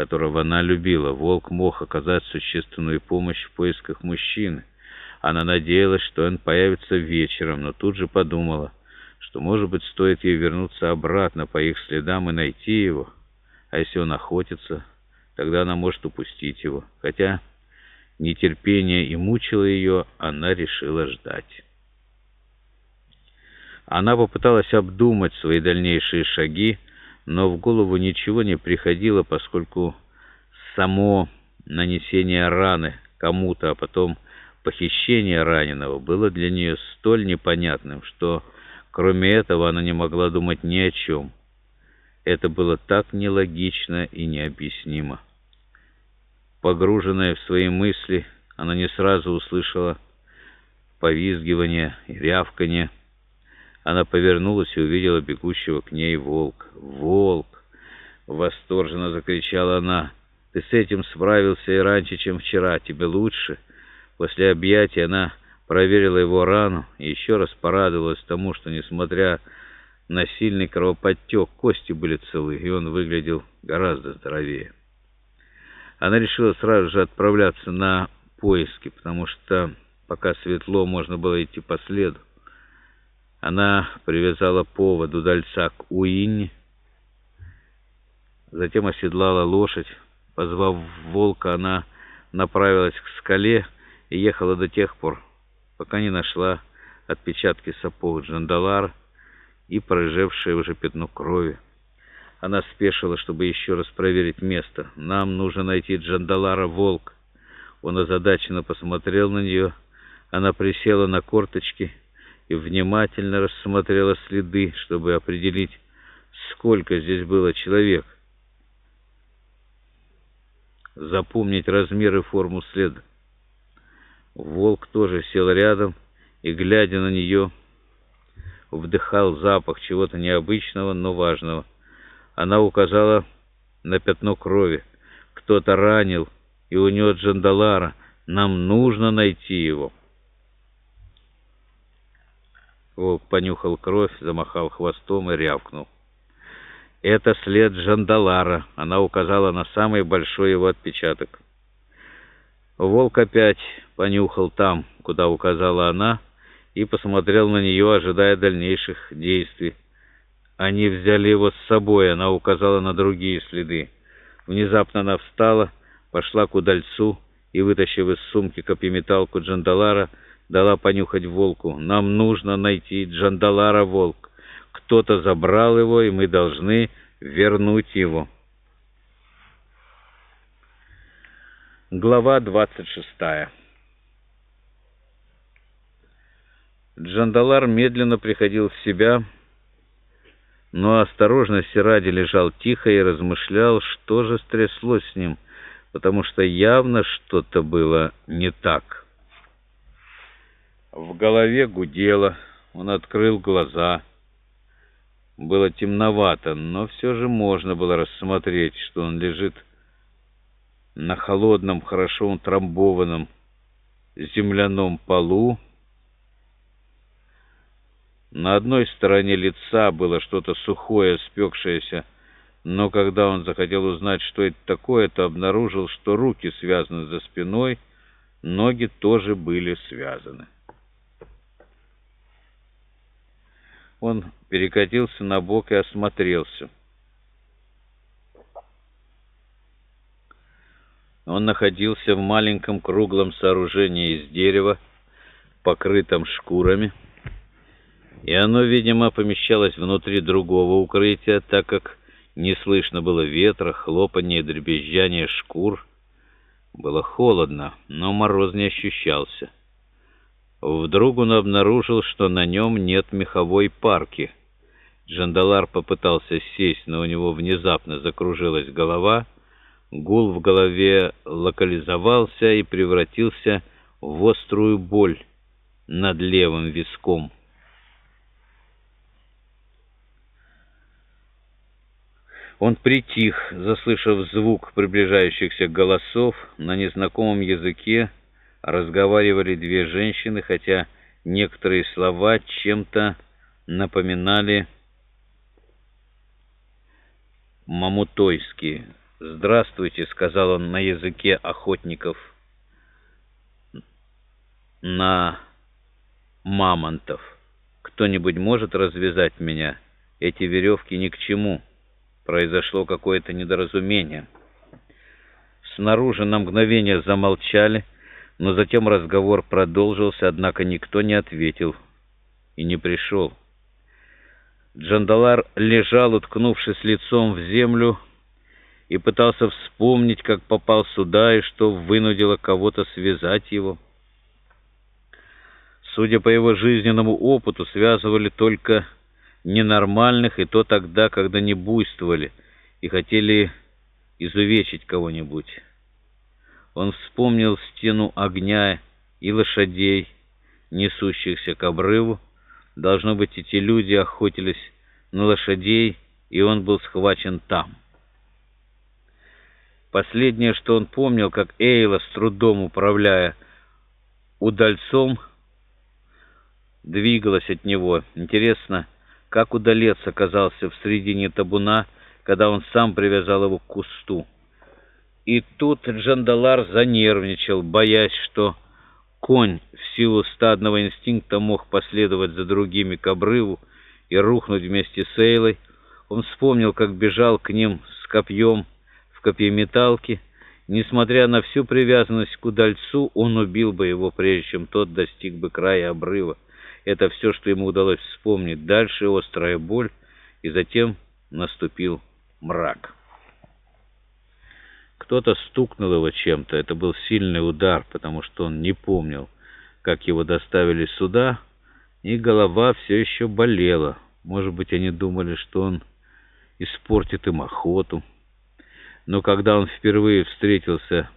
которого она любила. Волк мог оказать существенную помощь в поисках мужчины. Она надеялась, что он появится вечером, но тут же подумала, что, может быть, стоит ей вернуться обратно по их следам и найти его. А если он охотится, тогда она может упустить его. Хотя нетерпение и мучило ее, она решила ждать. Она попыталась обдумать свои дальнейшие шаги, но в голову ничего не приходило, поскольку само нанесение раны кому-то, а потом похищение раненого было для нее столь непонятным, что кроме этого она не могла думать ни о чем. Это было так нелогично и необъяснимо. Погруженная в свои мысли, она не сразу услышала повизгивание и рявканье. Она повернулась и увидела бегущего к ней волк. «Волк!» — восторженно закричала она. «Ты с этим справился и раньше, чем вчера. Тебе лучше?» После объятия она проверила его рану и еще раз порадовалась тому, что, несмотря на сильный кровоподтек, кости были целы, и он выглядел гораздо здоровее. Она решила сразу же отправляться на поиски, потому что пока светло, можно было идти по следу. Она привязала повод удальца к Уинне, затем оседлала лошадь. Позвав волка, она направилась к скале и ехала до тех пор, пока не нашла отпечатки сапог Джандалар и прорыжевшее уже пятно крови. Она спешила, чтобы еще раз проверить место. «Нам нужно найти Джандалара Волк». Он озадаченно посмотрел на нее. Она присела на корточки и внимательно рассмотрела следы, чтобы определить, сколько здесь было человек. Запомнить размер и форму следа. Волк тоже сел рядом и, глядя на нее, вдыхал запах чего-то необычного, но важного. Она указала на пятно крови. Кто-то ранил и унес Джандалара. Нам нужно найти его. Волк понюхал кровь, замахал хвостом и рявкнул. «Это след Жандалара», — она указала на самый большой его отпечаток. Волк опять понюхал там, куда указала она, и посмотрел на нее, ожидая дальнейших действий. Они взяли его с собой, она указала на другие следы. Внезапно она встала, пошла к удальцу и, вытащив из сумки копьеметалку Джандалара, дала понюхать волку. «Нам нужно найти Джандалара, волк. Кто-то забрал его, и мы должны вернуть его». Глава 26 Джандалар медленно приходил в себя, но осторожности ради лежал тихо и размышлял, что же стряслось с ним, потому что явно что-то было не так. В голове гудело, он открыл глаза. Было темновато, но все же можно было рассмотреть, что он лежит на холодном, хорошо утрамбованном земляном полу. На одной стороне лица было что-то сухое, спекшееся, но когда он захотел узнать, что это такое, то обнаружил, что руки связаны за спиной, ноги тоже были связаны. Он перекатился на бок и осмотрелся. Он находился в маленьком круглом сооружении из дерева, покрытом шкурами, и оно, видимо, помещалось внутри другого укрытия, так как не слышно было ветра, хлопанья и дребезжания шкур. Было холодно, но мороз не ощущался. Вдруг он обнаружил, что на нем нет меховой парки. Джандалар попытался сесть, но у него внезапно закружилась голова. Гул в голове локализовался и превратился в острую боль над левым виском. Он притих, заслышав звук приближающихся голосов на незнакомом языке, разговаривали две женщины, хотя некоторые слова чем-то напоминали мамутойские. «Здравствуйте», — сказал он на языке охотников, на мамонтов. «Кто-нибудь может развязать меня? Эти веревки ни к чему. Произошло какое-то недоразумение». Снаружи на мгновение замолчали, но затем разговор продолжился, однако никто не ответил и не пришел. Джандалар лежал, уткнувшись лицом в землю, и пытался вспомнить, как попал сюда и что вынудило кого-то связать его. Судя по его жизненному опыту, связывали только ненормальных, и то тогда, когда не буйствовали и хотели изувечить кого-нибудь. Он вспомнил стену огня и лошадей, несущихся к обрыву. Должно быть, эти люди охотились на лошадей, и он был схвачен там. Последнее, что он помнил, как Эйла, с трудом управляя удальцом, двигалась от него. Интересно, как удалец оказался в середине табуна, когда он сам привязал его к кусту. И тут Джандалар занервничал, боясь, что конь в силу стадного инстинкта мог последовать за другими к обрыву и рухнуть вместе с Эйлой. Он вспомнил, как бежал к ним с копьем в копьеметалке. Несмотря на всю привязанность к удальцу, он убил бы его, прежде чем тот достиг бы края обрыва. Это все, что ему удалось вспомнить. Дальше острая боль, и затем наступил мрак. Кто-то стукнул его чем-то. Это был сильный удар, потому что он не помнил, как его доставили сюда, и голова все еще болела. Может быть, они думали, что он испортит им охоту. Но когда он впервые встретился